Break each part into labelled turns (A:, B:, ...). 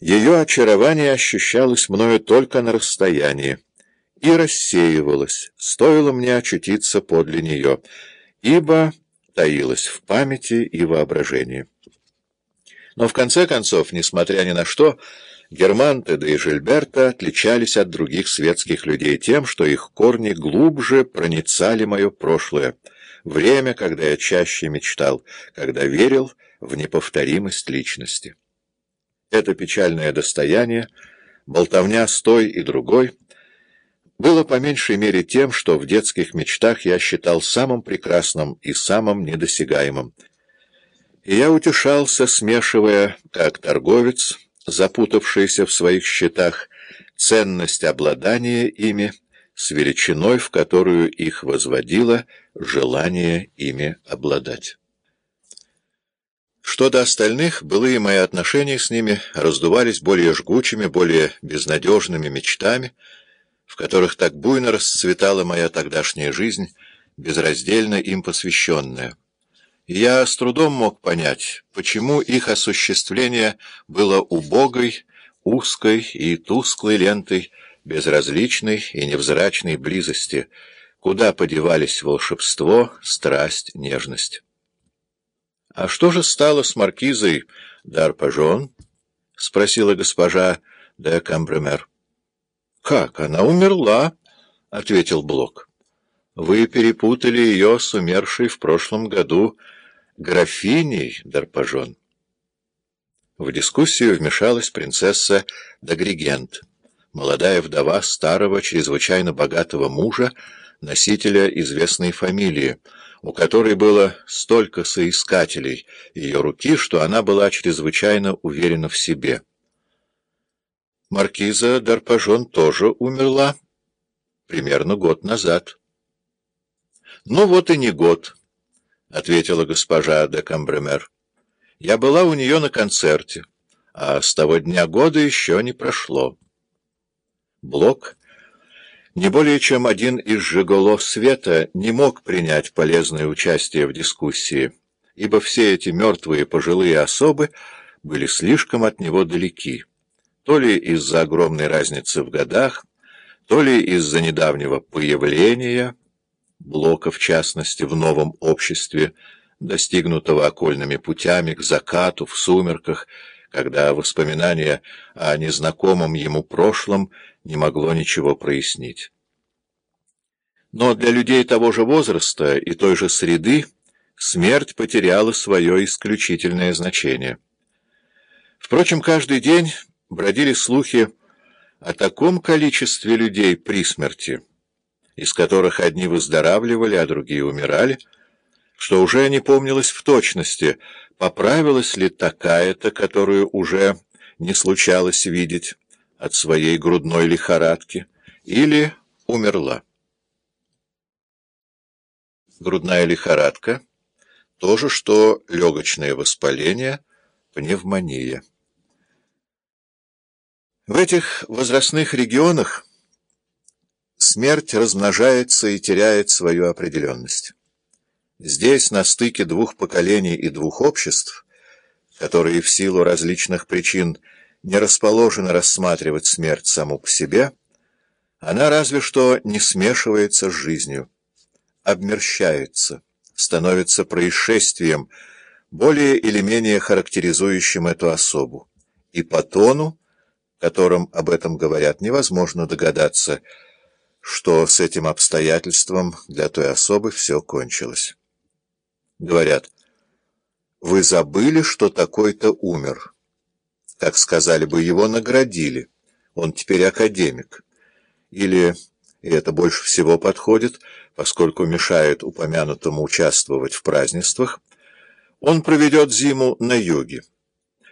A: Ее очарование ощущалось мною только на расстоянии и рассеивалось, стоило мне очутиться подле нее, ибо таилось в памяти и воображении. Но в конце концов, несмотря ни на что, Германте да и Жильберта отличались от других светских людей тем, что их корни глубже проницали мое прошлое, время, когда я чаще мечтал, когда верил в неповторимость личности. Это печальное достояние, болтовня с той и другой, было по меньшей мере тем, что в детских мечтах я считал самым прекрасным и самым недосягаемым. И я утешался, смешивая, как торговец, запутавшийся в своих счетах, ценность обладания ими с величиной, в которую их возводило желание ими обладать. Что до остальных, былые мои отношения с ними раздувались более жгучими, более безнадежными мечтами, в которых так буйно расцветала моя тогдашняя жизнь, безраздельно им посвященная. Я с трудом мог понять, почему их осуществление было убогой, узкой и тусклой лентой безразличной и невзрачной близости, куда подевались волшебство, страсть, нежность. «А что же стало с маркизой Дарпажон?» — спросила госпожа де Камбремер. «Как, она умерла?» — ответил Блок. «Вы перепутали ее с умершей в прошлом году графиней Дарпажон». В дискуссию вмешалась принцесса Дагригент, молодая вдова старого, чрезвычайно богатого мужа, носителя известной фамилии, у которой было столько соискателей ее руки, что она была чрезвычайно уверена в себе. Маркиза Дарпажон тоже умерла примерно год назад. «Ну вот и не год», — ответила госпожа де Камбремер. «Я была у нее на концерте, а с того дня года еще не прошло». Блок не более чем один из «Жиголо света» не мог принять полезное участие в дискуссии, ибо все эти мертвые пожилые особы были слишком от него далеки, то ли из-за огромной разницы в годах, то ли из-за недавнего появления, Блока в частности, в новом обществе, достигнутого окольными путями к закату, в сумерках, когда воспоминание о незнакомом ему прошлом не могло ничего прояснить. Но для людей того же возраста и той же среды смерть потеряла свое исключительное значение. Впрочем, каждый день бродили слухи о таком количестве людей при смерти, из которых одни выздоравливали, а другие умирали, что уже не помнилось в точности, поправилась ли такая-то, которую уже не случалось видеть от своей грудной лихорадки, или умерла. Грудная лихорадка — то же, что легочное воспаление, пневмония. В этих возрастных регионах смерть размножается и теряет свою определенность. Здесь, на стыке двух поколений и двух обществ, которые в силу различных причин не расположены рассматривать смерть саму по себе, она разве что не смешивается с жизнью, обмерщается, становится происшествием, более или менее характеризующим эту особу, и по тону, которым об этом говорят, невозможно догадаться, что с этим обстоятельством для той особы все кончилось. Говорят, вы забыли, что такой-то умер. Как сказали бы, его наградили. Он теперь академик. Или, и это больше всего подходит, поскольку мешает упомянутому участвовать в празднествах, он проведет зиму на юге.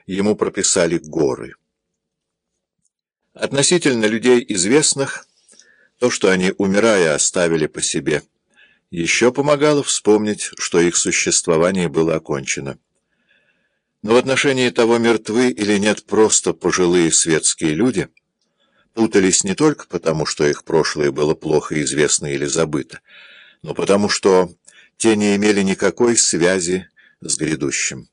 A: Ему прописали горы. Относительно людей известных, то, что они, умирая, оставили по себе – еще помогало вспомнить, что их существование было окончено. Но в отношении того, мертвы или нет просто пожилые светские люди, путались не только потому, что их прошлое было плохо известно или забыто, но потому что те не имели никакой связи с грядущим.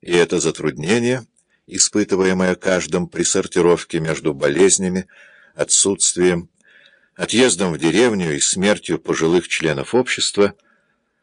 A: И это затруднение испытываемая каждым при сортировке между болезнями, отсутствием, отъездом в деревню и смертью пожилых членов общества —